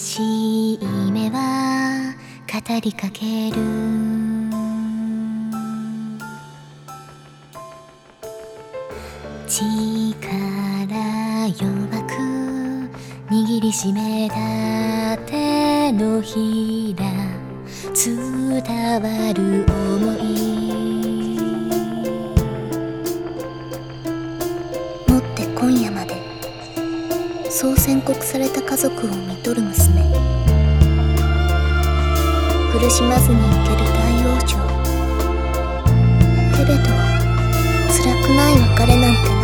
しい目は語りかける。力弱く握りしめた手のひら伝わる想い。そう宣告された家族を見とる娘。苦しまずに行ける大往生テベと辛くない別れなんて